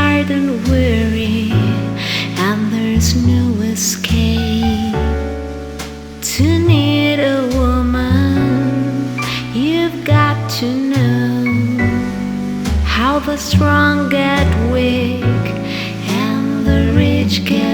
Tired and weary, and there's no escape. To need a woman, you've got to know how the strong get weak and the rich get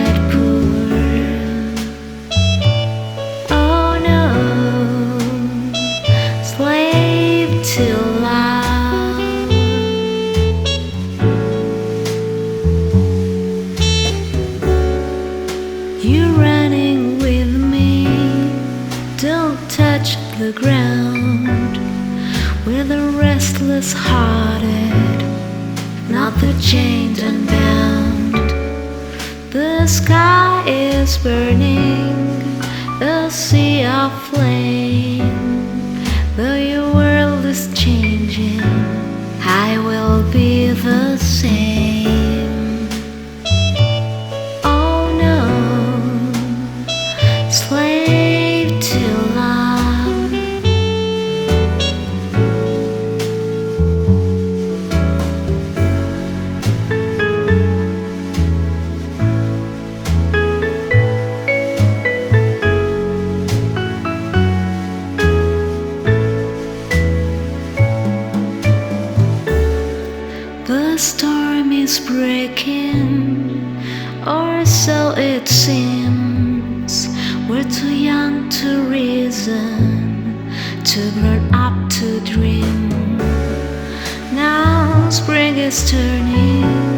touch the ground. with a restless hearted, not the chained and bound. The sky is burning, a sea of The storm is breaking, or so it seems. We're too young to reason, too grown up to dream. Now spring is turning,